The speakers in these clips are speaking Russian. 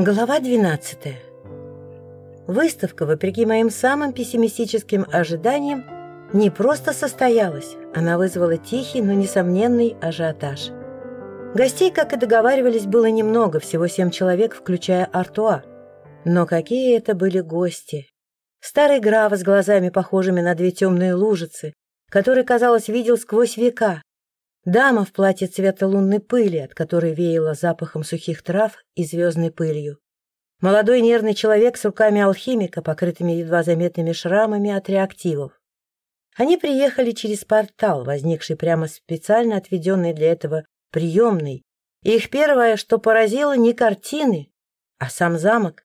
Глава 12. Выставка, вопреки моим самым пессимистическим ожиданиям, не просто состоялась, она вызвала тихий, но несомненный ажиотаж. Гостей, как и договаривались, было немного, всего семь человек, включая Артуа. Но какие это были гости! Старый граф с глазами, похожими на две темные лужицы, который, казалось, видел сквозь века. Дама в платье цвета лунной пыли, от которой веяло запахом сухих трав и звездной пылью. Молодой нервный человек с руками алхимика, покрытыми едва заметными шрамами от реактивов. Они приехали через портал, возникший прямо специально отведенный для этого приемный. И их первое, что поразило, не картины, а сам замок.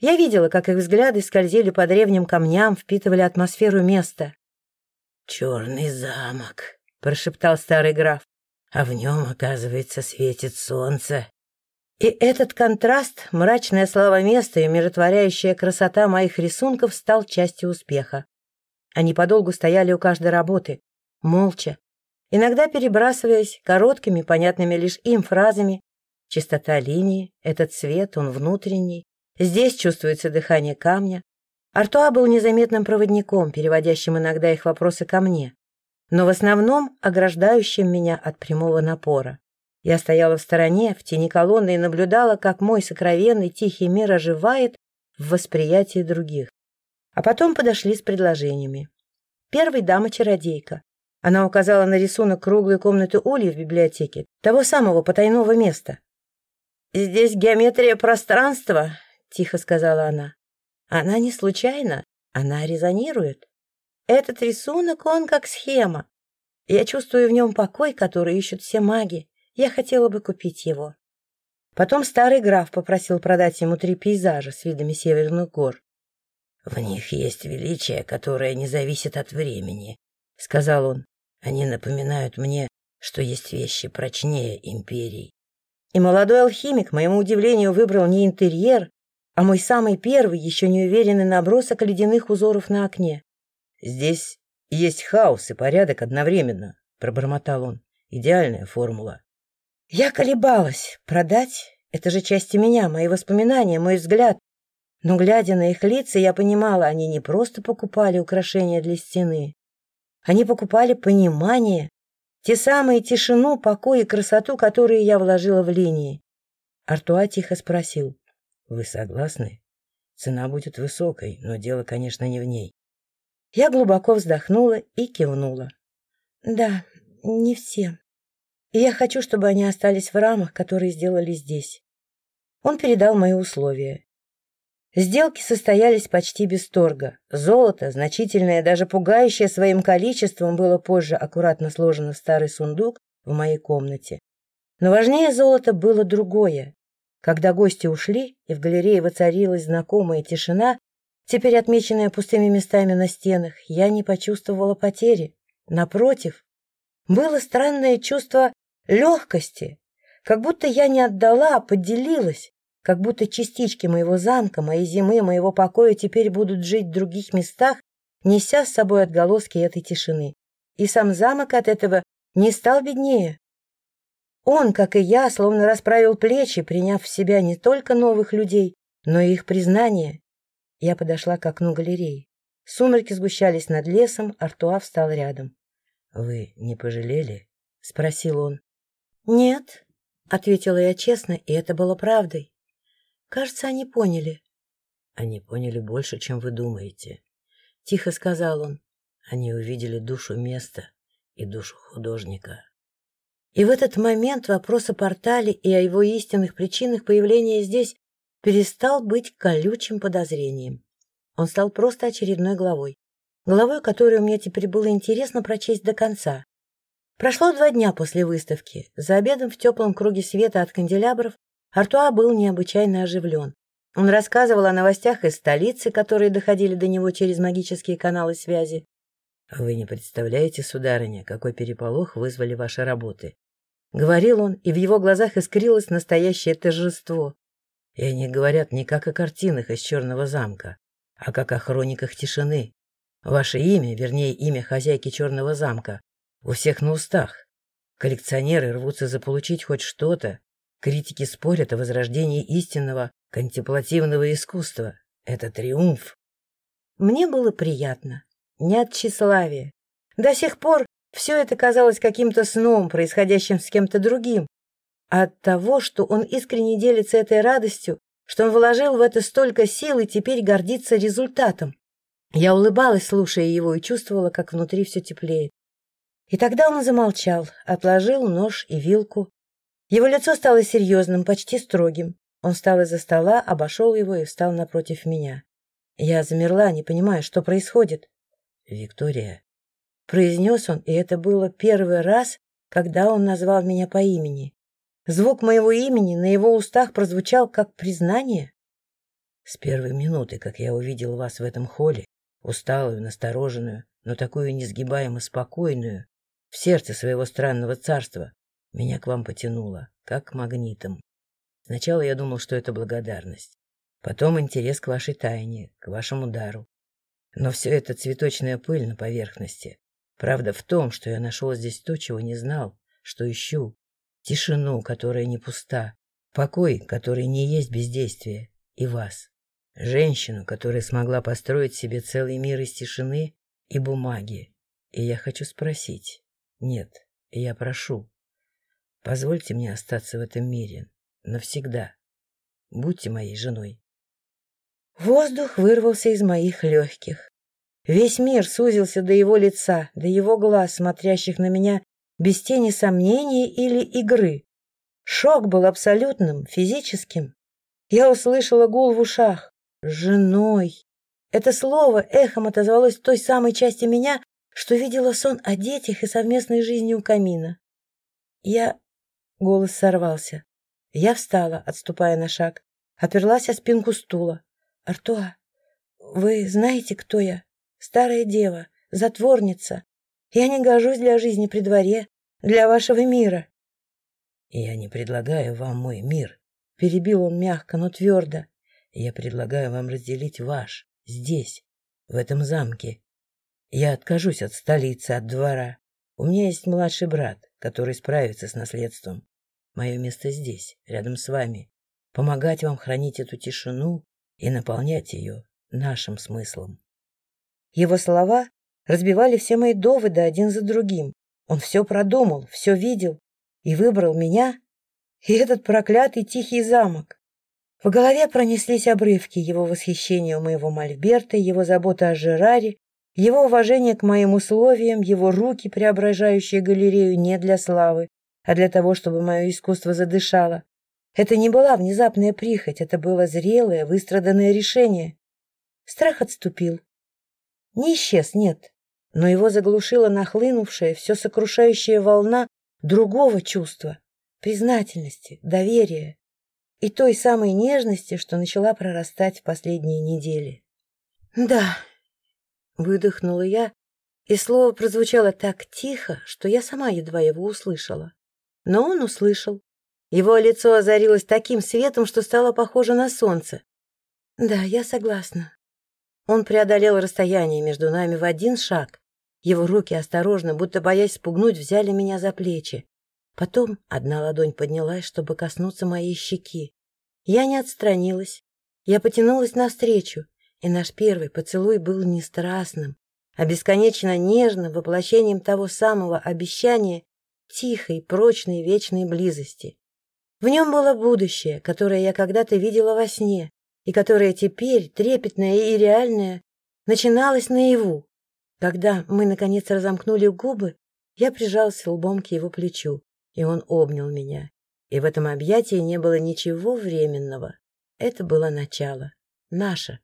Я видела, как их взгляды скользили по древним камням, впитывали атмосферу места. «Черный замок», прошептал старый граф. А в нем, оказывается, светит солнце. И этот контраст, мрачная слава места и умиротворяющая красота моих рисунков стал частью успеха. Они подолгу стояли у каждой работы, молча, иногда перебрасываясь короткими, понятными лишь им фразами. Чистота линии, этот цвет, он внутренний. Здесь чувствуется дыхание камня. Артуа был незаметным проводником, переводящим иногда их вопросы ко мне но в основном ограждающим меня от прямого напора. Я стояла в стороне, в тени колонны и наблюдала, как мой сокровенный тихий мир оживает в восприятии других. А потом подошли с предложениями. Первый дама-чародейка. Она указала на рисунок круглой комнаты Ульи в библиотеке, того самого потайного места. «Здесь геометрия пространства», — тихо сказала она. «Она не случайна, она резонирует. Этот рисунок, он как схема. Я чувствую в нем покой, который ищут все маги. Я хотела бы купить его. Потом старый граф попросил продать ему три пейзажа с видами северных гор. — В них есть величие, которое не зависит от времени, — сказал он. — Они напоминают мне, что есть вещи прочнее империй. И молодой алхимик, моему удивлению, выбрал не интерьер, а мой самый первый, еще не уверенный набросок ледяных узоров на окне. «Здесь есть хаос и порядок одновременно», — пробормотал он. «Идеальная формула». Я колебалась. Продать? Это же части меня, мои воспоминания, мой взгляд. Но, глядя на их лица, я понимала, они не просто покупали украшения для стены. Они покупали понимание, те самые тишину, покой и красоту, которые я вложила в линии. Артуа тихо спросил. — Вы согласны? Цена будет высокой, но дело, конечно, не в ней. Я глубоко вздохнула и кивнула. Да, не все. И я хочу, чтобы они остались в рамах, которые сделали здесь. Он передал мои условия. Сделки состоялись почти без торга. Золото, значительное, даже пугающее своим количеством, было позже аккуратно сложено в старый сундук в моей комнате. Но важнее золота было другое. Когда гости ушли, и в галерее воцарилась знакомая тишина, теперь отмеченная пустыми местами на стенах, я не почувствовала потери. Напротив, было странное чувство легкости, как будто я не отдала, а поделилась, как будто частички моего замка, моей зимы, моего покоя теперь будут жить в других местах, неся с собой отголоски этой тишины. И сам замок от этого не стал беднее. Он, как и я, словно расправил плечи, приняв в себя не только новых людей, но и их признание, я подошла к окну галереи. Сумерки сгущались над лесом, Артуа встал рядом. — Вы не пожалели? — спросил он. — Нет, — ответила я честно, и это было правдой. Кажется, они поняли. — Они поняли больше, чем вы думаете, — тихо сказал он. Они увидели душу места и душу художника. И в этот момент вопрос о портале и о его истинных причинах появления здесь перестал быть колючим подозрением. Он стал просто очередной главой. Главой, которую мне теперь было интересно прочесть до конца. Прошло два дня после выставки. За обедом в теплом круге света от канделябров Артуа был необычайно оживлен. Он рассказывал о новостях из столицы, которые доходили до него через магические каналы связи. — Вы не представляете, сударыня, какой переполох вызвали ваши работы. Говорил он, и в его глазах искрилось настоящее торжество. И они говорят не как о картинах из Черного замка, а как о хрониках тишины. Ваше имя, вернее, имя хозяйки Черного замка, у всех на устах. Коллекционеры рвутся заполучить хоть что-то. Критики спорят о возрождении истинного, контемплативного искусства. Это триумф. Мне было приятно. Не от тщеславия. До сих пор все это казалось каким-то сном, происходящим с кем-то другим. От того, что он искренне делится этой радостью, что он вложил в это столько сил и теперь гордится результатом. Я улыбалась, слушая его, и чувствовала, как внутри все теплеет. И тогда он замолчал, отложил нож и вилку. Его лицо стало серьезным, почти строгим. Он встал из-за стола, обошел его и встал напротив меня. Я замерла, не понимая, что происходит. «Виктория», — произнес он, и это было первый раз, когда он назвал меня по имени. Звук моего имени на его устах прозвучал как признание. «С первой минуты, как я увидел вас в этом холле, усталую, настороженную, но такую несгибаемо спокойную, в сердце своего странного царства, меня к вам потянуло, как к магнитам. Сначала я думал, что это благодарность. Потом интерес к вашей тайне, к вашему дару. Но все это цветочная пыль на поверхности. Правда в том, что я нашел здесь то, чего не знал, что ищу. Тишину, которая не пуста. Покой, который не есть бездействие. И вас. Женщину, которая смогла построить себе целый мир из тишины и бумаги. И я хочу спросить, нет, я прошу. Позвольте мне остаться в этом мире. Навсегда. Будьте моей женой. Воздух вырвался из моих легких. Весь мир сузился до его лица, до его глаз, смотрящих на меня без тени сомнений или игры. Шок был абсолютным, физическим. Я услышала гул в ушах. «Женой». Это слово эхом отозвалось в той самой части меня, что видела сон о детях и совместной жизни у камина. Я... Голос сорвался. Я встала, отступая на шаг, оперлась о спинку стула. «Артуа, вы знаете, кто я? Старая дева, затворница. Я не гожусь для жизни при дворе, для вашего мира». «Я не предлагаю вам мой мир», — перебил он мягко, но твердо. «Я предлагаю вам разделить ваш, здесь, в этом замке, я откажусь от столицы, от двора. У меня есть младший брат, который справится с наследством. Мое место здесь, рядом с вами. Помогать вам хранить эту тишину и наполнять ее нашим смыслом. Его слова разбивали все мои доводы один за другим. Он все продумал, все видел и выбрал меня и этот проклятый тихий замок. В голове пронеслись обрывки его восхищения у моего мольберта, его забота о Жераре, его уважение к моим условиям, его руки, преображающие галерею не для славы, а для того, чтобы мое искусство задышало. Это не была внезапная прихоть, это было зрелое, выстраданное решение. Страх отступил. Не исчез, нет, но его заглушила нахлынувшая, все сокрушающая волна другого чувства, признательности, доверия и той самой нежности, что начала прорастать в последние недели. Да, Выдохнула я, и слово прозвучало так тихо, что я сама едва его услышала. Но он услышал. Его лицо озарилось таким светом, что стало похоже на солнце. Да, я согласна. Он преодолел расстояние между нами в один шаг. Его руки осторожно, будто боясь спугнуть, взяли меня за плечи. Потом одна ладонь поднялась, чтобы коснуться моей щеки. Я не отстранилась. Я потянулась навстречу, и наш первый поцелуй был не страстным, а бесконечно нежным воплощением того самого обещания тихой, прочной, вечной близости. В нем было будущее, которое я когда-то видела во сне, и которое теперь, трепетное и реальное, начиналось наяву. Когда мы, наконец, разомкнули губы, я прижался лбом к его плечу, и он обнял меня. И в этом объятии не было ничего временного. Это было начало. Наше.